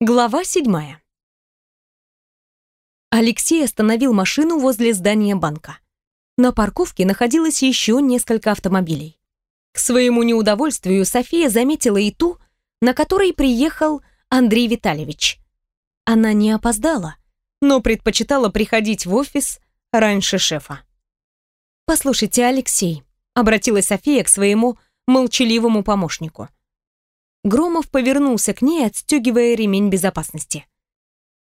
Глава седьмая. Алексей остановил машину возле здания банка. На парковке находилось еще несколько автомобилей. К своему неудовольствию София заметила и ту, на которой приехал Андрей Витальевич. Она не опоздала, но предпочитала приходить в офис раньше шефа. «Послушайте, Алексей», — обратилась София к своему молчаливому помощнику. Громов повернулся к ней, отстегивая ремень безопасности.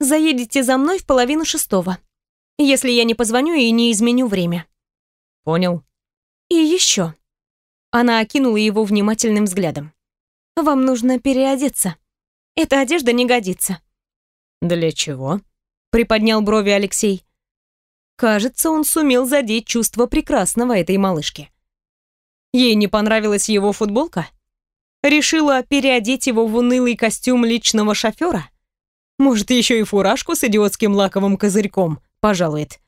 «Заедете за мной в половину шестого, если я не позвоню и не изменю время». «Понял». «И еще». Она окинула его внимательным взглядом. «Вам нужно переодеться. Эта одежда не годится». «Для чего?» — приподнял брови Алексей. Кажется, он сумел задеть чувство прекрасного этой малышки. Ей не понравилась его футболка? Решила переодеть его в унылый костюм личного шофера? Может, еще и фуражку с идиотским лаковым козырьком пожалует?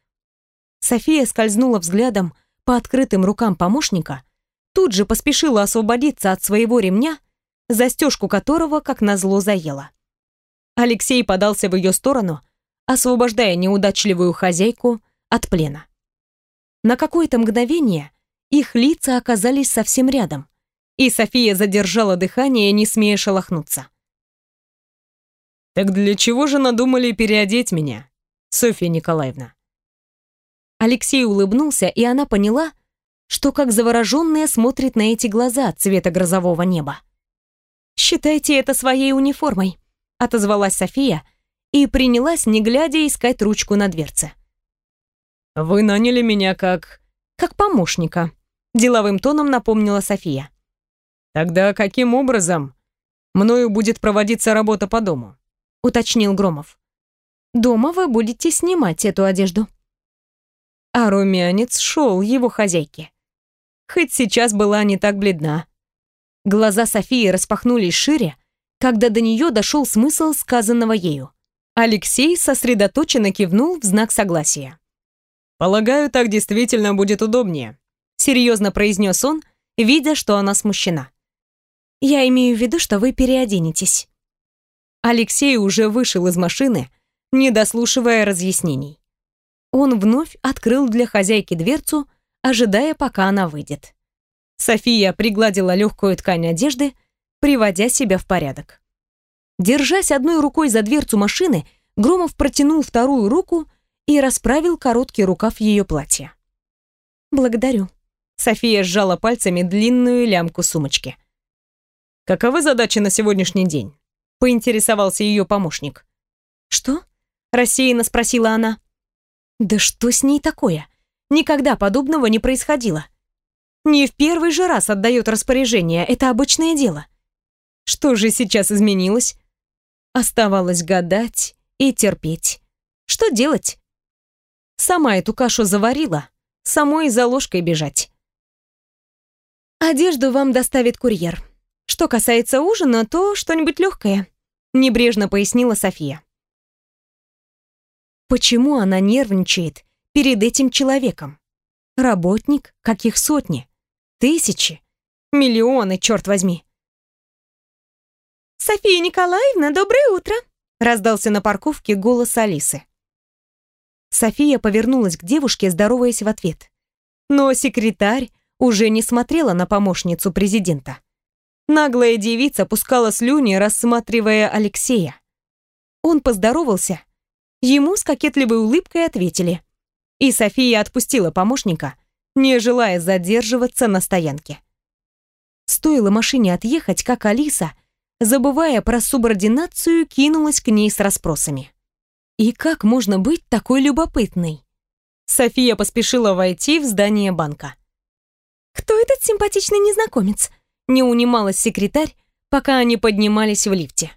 София скользнула взглядом по открытым рукам помощника, тут же поспешила освободиться от своего ремня, застежку которого, как назло, заела. Алексей подался в ее сторону, освобождая неудачливую хозяйку от плена. На какое-то мгновение их лица оказались совсем рядом, и София задержала дыхание, не смея шелохнуться. «Так для чего же надумали переодеть меня, Софья Николаевна?» Алексей улыбнулся, и она поняла, что как завороженная смотрит на эти глаза цвета грозового неба. «Считайте это своей униформой», — отозвалась София и принялась, не глядя, искать ручку на дверце. «Вы наняли меня как...» «Как помощника», — деловым тоном напомнила София. «Тогда каким образом мною будет проводиться работа по дому?» — уточнил Громов. «Дома вы будете снимать эту одежду». А румянец шел его хозяйке. Хоть сейчас была не так бледна. Глаза Софии распахнулись шире, когда до нее дошел смысл сказанного ею. Алексей сосредоточенно кивнул в знак согласия. «Полагаю, так действительно будет удобнее», — серьезно произнес он, видя, что она смущена. Я имею в виду, что вы переоденетесь. Алексей уже вышел из машины, не дослушивая разъяснений. Он вновь открыл для хозяйки дверцу, ожидая, пока она выйдет. София пригладила легкую ткань одежды, приводя себя в порядок. Держась одной рукой за дверцу машины, Громов протянул вторую руку и расправил короткий рукав ее платья. «Благодарю». София сжала пальцами длинную лямку сумочки. «Каковы задачи на сегодняшний день?» — поинтересовался ее помощник. «Что?» — рассеянно спросила она. «Да что с ней такое? Никогда подобного не происходило. Не в первый же раз отдает распоряжение, это обычное дело. Что же сейчас изменилось?» Оставалось гадать и терпеть. Что делать? Сама эту кашу заварила, самой за ложкой бежать. «Одежду вам доставит курьер», что касается ужина, то что-нибудь легкое», — небрежно пояснила София. Почему она нервничает перед этим человеком? Работник, каких сотни, тысячи, миллионы, черт возьми. «София Николаевна, доброе утро!» — раздался на парковке голос Алисы. София повернулась к девушке, здороваясь в ответ. Но секретарь уже не смотрела на помощницу президента. Наглая девица пускала слюни, рассматривая Алексея. Он поздоровался. Ему с кокетливой улыбкой ответили. И София отпустила помощника, не желая задерживаться на стоянке. Стоило машине отъехать, как Алиса, забывая про субординацию, кинулась к ней с расспросами. И как можно быть такой любопытной? София поспешила войти в здание банка. «Кто этот симпатичный незнакомец?» Не унималась секретарь, пока они поднимались в лифте.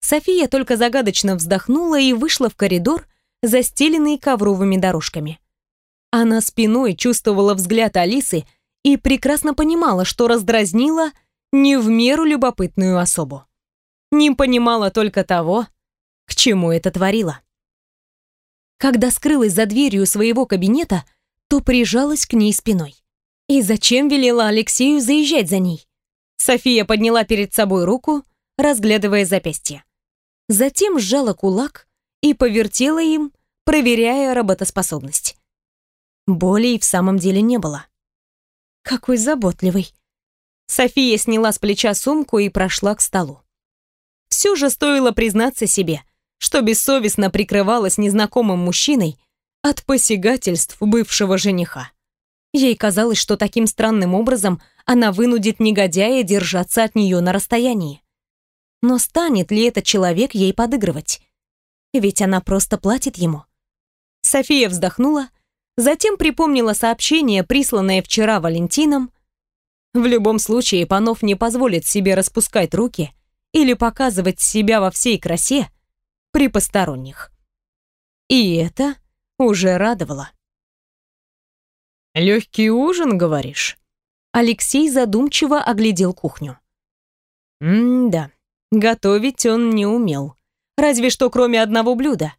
София только загадочно вздохнула и вышла в коридор, застеленный ковровыми дорожками. Она спиной чувствовала взгляд Алисы и прекрасно понимала, что раздразнила не в меру любопытную особу. Не понимала только того, к чему это творила. Когда скрылась за дверью своего кабинета, то прижалась к ней спиной. И зачем велела Алексею заезжать за ней? София подняла перед собой руку, разглядывая запястье. Затем сжала кулак и повертела им, проверяя работоспособность. Боли в самом деле не было. Какой заботливый. София сняла с плеча сумку и прошла к столу. Все же стоило признаться себе, что бессовестно прикрывалась незнакомым мужчиной от посягательств бывшего жениха. Ей казалось, что таким странным образом она вынудит негодяя держаться от нее на расстоянии. Но станет ли этот человек ей подыгрывать? Ведь она просто платит ему. София вздохнула, затем припомнила сообщение, присланное вчера Валентином. В любом случае, Панов не позволит себе распускать руки или показывать себя во всей красе при посторонних. И это уже радовало. «Легкий ужин, говоришь?» Алексей задумчиво оглядел кухню. «М-да, готовить он не умел. Разве что кроме одного блюда,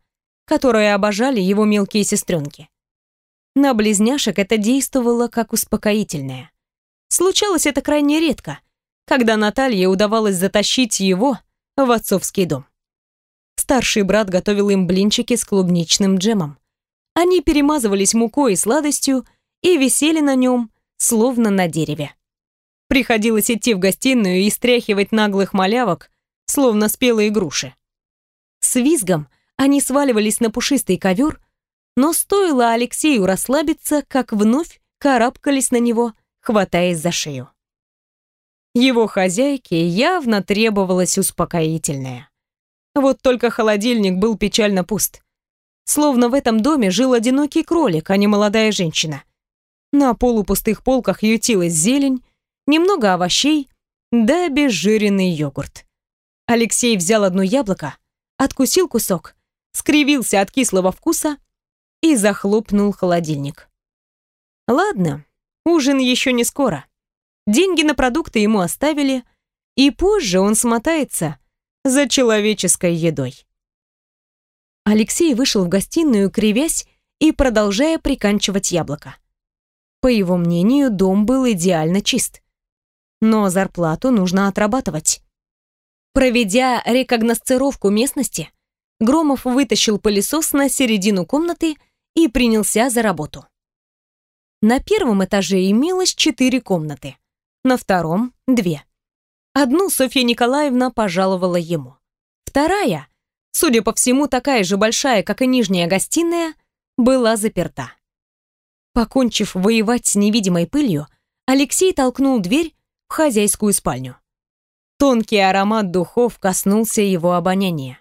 которое обожали его мелкие сестренки. На близняшек это действовало как успокоительное. Случалось это крайне редко, когда Наталье удавалось затащить его в отцовский дом. Старший брат готовил им блинчики с клубничным джемом. Они перемазывались мукой и сладостью и висели на нем, словно на дереве. Приходилось идти в гостиную и стряхивать наглых малявок, словно спелые груши. С визгом они сваливались на пушистый ковер, но стоило Алексею расслабиться, как вновь карабкались на него, хватаясь за шею. Его хозяйке явно требовалось успокоительное. Вот только холодильник был печально пуст. Словно в этом доме жил одинокий кролик, а не молодая женщина. На полупустых полках ютилась зелень, немного овощей, да обезжиренный йогурт. Алексей взял одно яблоко, откусил кусок, скривился от кислого вкуса и захлопнул холодильник. Ладно, ужин еще не скоро. Деньги на продукты ему оставили, и позже он смотается за человеческой едой. Алексей вышел в гостиную, кривясь и продолжая приканчивать яблоко. По его мнению, дом был идеально чист. Но зарплату нужно отрабатывать. Проведя рекогносцировку местности, Громов вытащил пылесос на середину комнаты и принялся за работу. На первом этаже имелось четыре комнаты на втором — две. Одну Софья Николаевна пожаловала ему. Вторая, судя по всему, такая же большая, как и нижняя гостиная, была заперта. Покончив воевать с невидимой пылью, Алексей толкнул дверь в хозяйскую спальню. Тонкий аромат духов коснулся его обоняния.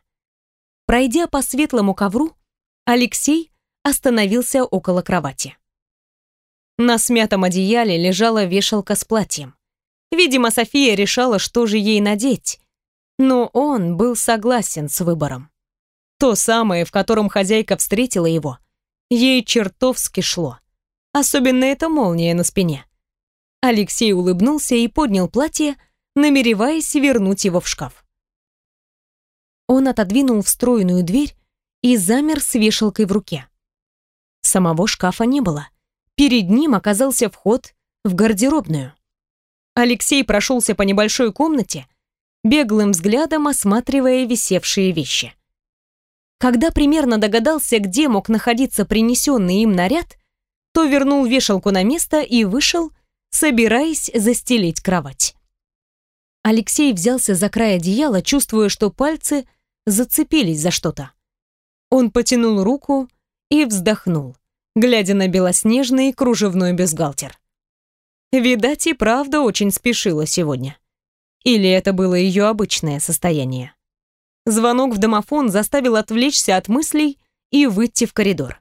Пройдя по светлому ковру, Алексей остановился около кровати. На смятом одеяле лежала вешалка с платьем. Видимо, София решала, что же ей надеть. Но он был согласен с выбором. То самое, в котором хозяйка встретила его, ей чертовски шло. Особенно эта молния на спине. Алексей улыбнулся и поднял платье, намереваясь вернуть его в шкаф. Он отодвинул встроенную дверь и замер с вешалкой в руке. Самого шкафа не было. Перед ним оказался вход в гардеробную. Алексей прошелся по небольшой комнате, беглым взглядом осматривая висевшие вещи. Когда примерно догадался, где мог находиться принесенный им наряд, то вернул вешалку на место и вышел, собираясь застелить кровать. Алексей взялся за край одеяла, чувствуя, что пальцы зацепились за что-то. Он потянул руку и вздохнул глядя на белоснежный кружевной бюстгальтер. Видать, и правда очень спешила сегодня. Или это было ее обычное состояние. Звонок в домофон заставил отвлечься от мыслей и выйти в коридор.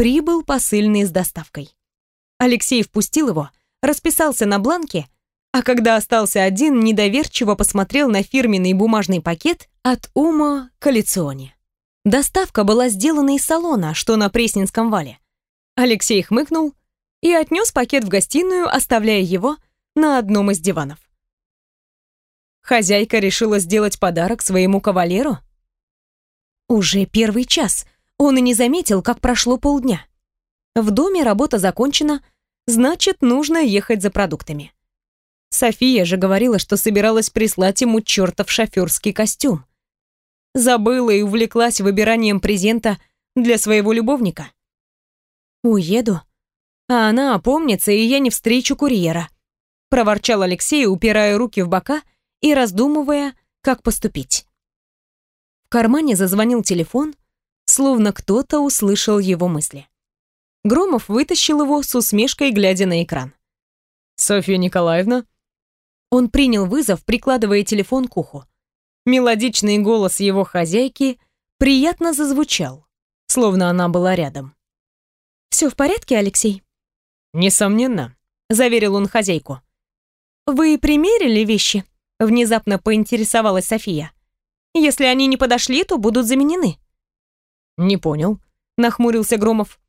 Прибыл посыльный с доставкой. Алексей впустил его, расписался на бланке, а когда остался один, недоверчиво посмотрел на фирменный бумажный пакет от Ума Коллекционе. Доставка была сделана из салона, что на Пресненском вале. Алексей хмыкнул и отнес пакет в гостиную, оставляя его на одном из диванов. Хозяйка решила сделать подарок своему кавалеру? Уже первый час. Он и не заметил, как прошло полдня. В доме работа закончена, значит, нужно ехать за продуктами. София же говорила, что собиралась прислать ему чертов шоферский костюм. Забыла и увлеклась выбиранием презента для своего любовника. Уеду, а она опомнится, и я не встречу курьера. Проворчал Алексей, упирая руки в бока и раздумывая, как поступить. В кармане зазвонил телефон, словно кто-то услышал его мысли. Громов вытащил его с усмешкой, глядя на экран. «Софья Николаевна?» Он принял вызов, прикладывая телефон к уху. Мелодичный голос его хозяйки приятно зазвучал, словно она была рядом. «Все в порядке, Алексей?» «Несомненно», — заверил он хозяйку. «Вы примерили вещи?» — внезапно поинтересовалась София. «Если они не подошли, то будут заменены». «Не понял», — нахмурился Громов.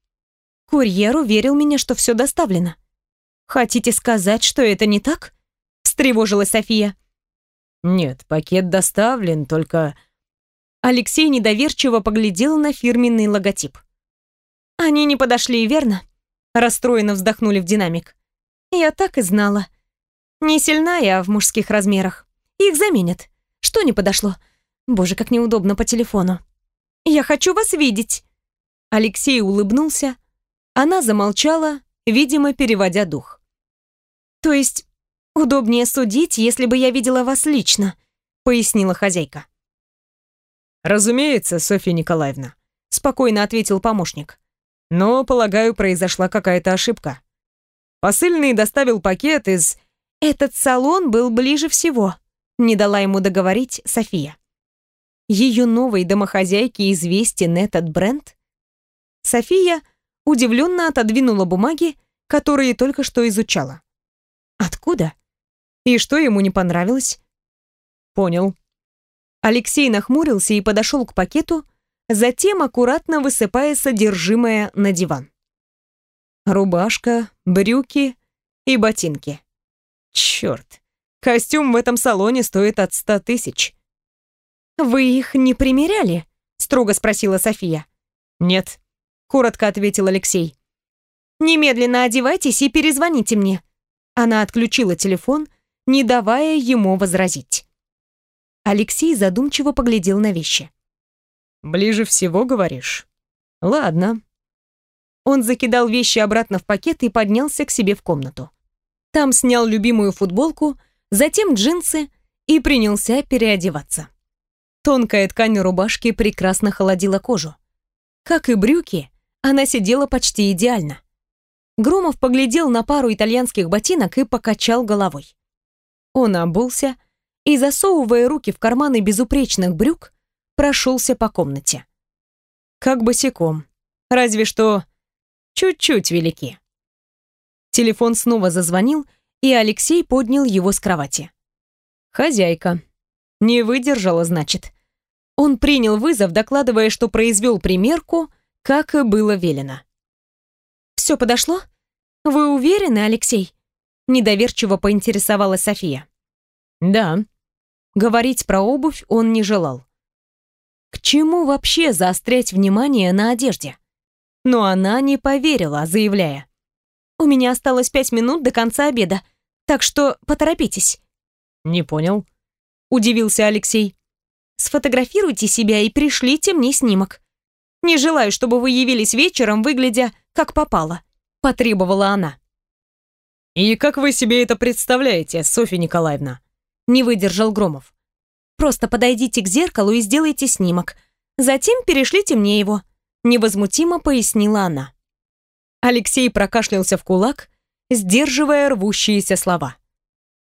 «Курьер уверил меня, что все доставлено. Хотите сказать, что это не так?» — встревожилась София. «Нет, пакет доставлен, только...» Алексей недоверчиво поглядел на фирменный логотип. «Они не подошли, верно?» Расстроенно вздохнули в динамик. «Я так и знала. Не сильна я в мужских размерах. Их заменят. Что не подошло? Боже, как неудобно по телефону. Я хочу вас видеть!» Алексей улыбнулся. Она замолчала, видимо, переводя дух. «То есть удобнее судить, если бы я видела вас лично», пояснила хозяйка. «Разумеется, Софья Николаевна», спокойно ответил помощник. Но, полагаю, произошла какая-то ошибка. Посыльный доставил пакет из... Этот салон был ближе всего, не дала ему договорить София. Ее новой домохозяйке известен этот бренд? София удивленно отодвинула бумаги, которые только что изучала. Откуда? И что ему не понравилось? Понял. Алексей нахмурился и подошел к пакету, затем аккуратно высыпая содержимое на диван. Рубашка, брюки и ботинки. Черт, костюм в этом салоне стоит от ста тысяч. «Вы их не примеряли?» — строго спросила София. «Нет», — коротко ответил Алексей. «Немедленно одевайтесь и перезвоните мне». Она отключила телефон, не давая ему возразить. Алексей задумчиво поглядел на вещи. Ближе всего, говоришь? Ладно. Он закидал вещи обратно в пакет и поднялся к себе в комнату. Там снял любимую футболку, затем джинсы и принялся переодеваться. Тонкая ткань рубашки прекрасно холодила кожу. Как и брюки, она сидела почти идеально. Громов поглядел на пару итальянских ботинок и покачал головой. Он обулся и, засовывая руки в карманы безупречных брюк, прошелся по комнате. Как босиком, разве что чуть-чуть велики. Телефон снова зазвонил, и Алексей поднял его с кровати. Хозяйка. Не выдержала, значит. Он принял вызов, докладывая, что произвел примерку, как и было велено. «Все подошло? Вы уверены, Алексей?» Недоверчиво поинтересовалась София. «Да». Говорить про обувь он не желал. К чему вообще заострять внимание на одежде? Но она не поверила, заявляя. «У меня осталось пять минут до конца обеда, так что поторопитесь». «Не понял», — удивился Алексей. «Сфотографируйте себя и пришлите мне снимок. Не желаю, чтобы вы явились вечером, выглядя как попало», — потребовала она. «И как вы себе это представляете, Софья Николаевна?» — не выдержал Громов. Просто подойдите к зеркалу и сделайте снимок. Затем перешлите мне его», — невозмутимо пояснила она. Алексей прокашлялся в кулак, сдерживая рвущиеся слова.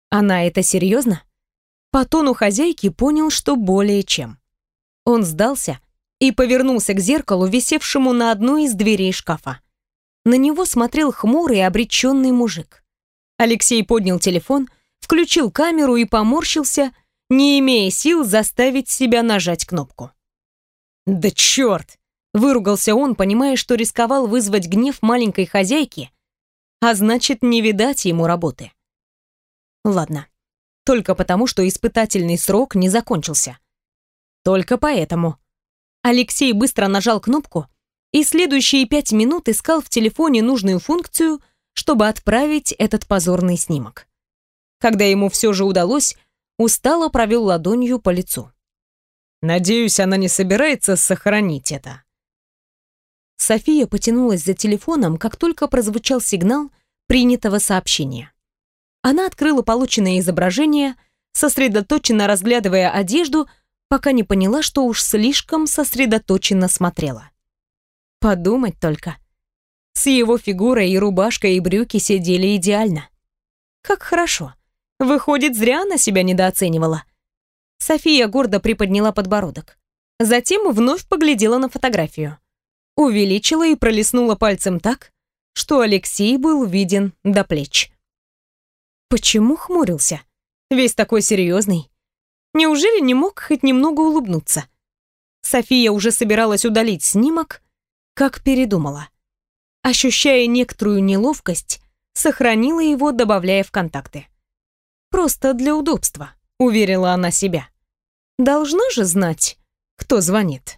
«Она это серьезно?» По тону хозяйки понял, что более чем. Он сдался и повернулся к зеркалу, висевшему на одной из дверей шкафа. На него смотрел хмурый обреченный мужик. Алексей поднял телефон, включил камеру и поморщился, не имея сил заставить себя нажать кнопку. «Да черт!» — выругался он, понимая, что рисковал вызвать гнев маленькой хозяйки, а значит, не видать ему работы. Ладно, только потому, что испытательный срок не закончился. Только поэтому. Алексей быстро нажал кнопку и следующие пять минут искал в телефоне нужную функцию, чтобы отправить этот позорный снимок. Когда ему все же удалось, устало провел ладонью по лицу. Надеюсь, она не собирается сохранить это. София потянулась за телефоном, как только прозвучал сигнал принятого сообщения. Она открыла полученное изображение, сосредоточенно разглядывая одежду, пока не поняла, что уж слишком сосредоточенно смотрела. Подумать только. С его фигурой и рубашкой и брюки сидели идеально. Как хорошо. Выходит, зря она себя недооценивала. София гордо приподняла подбородок. Затем вновь поглядела на фотографию. Увеличила и пролистнула пальцем так, что Алексей был виден до плеч. Почему хмурился? Весь такой серьезный. Неужели не мог хоть немного улыбнуться? София уже собиралась удалить снимок, как передумала. Ощущая некоторую неловкость, сохранила его, добавляя в контакты. Просто для удобства, уверила она себя. Должна же знать, кто звонит.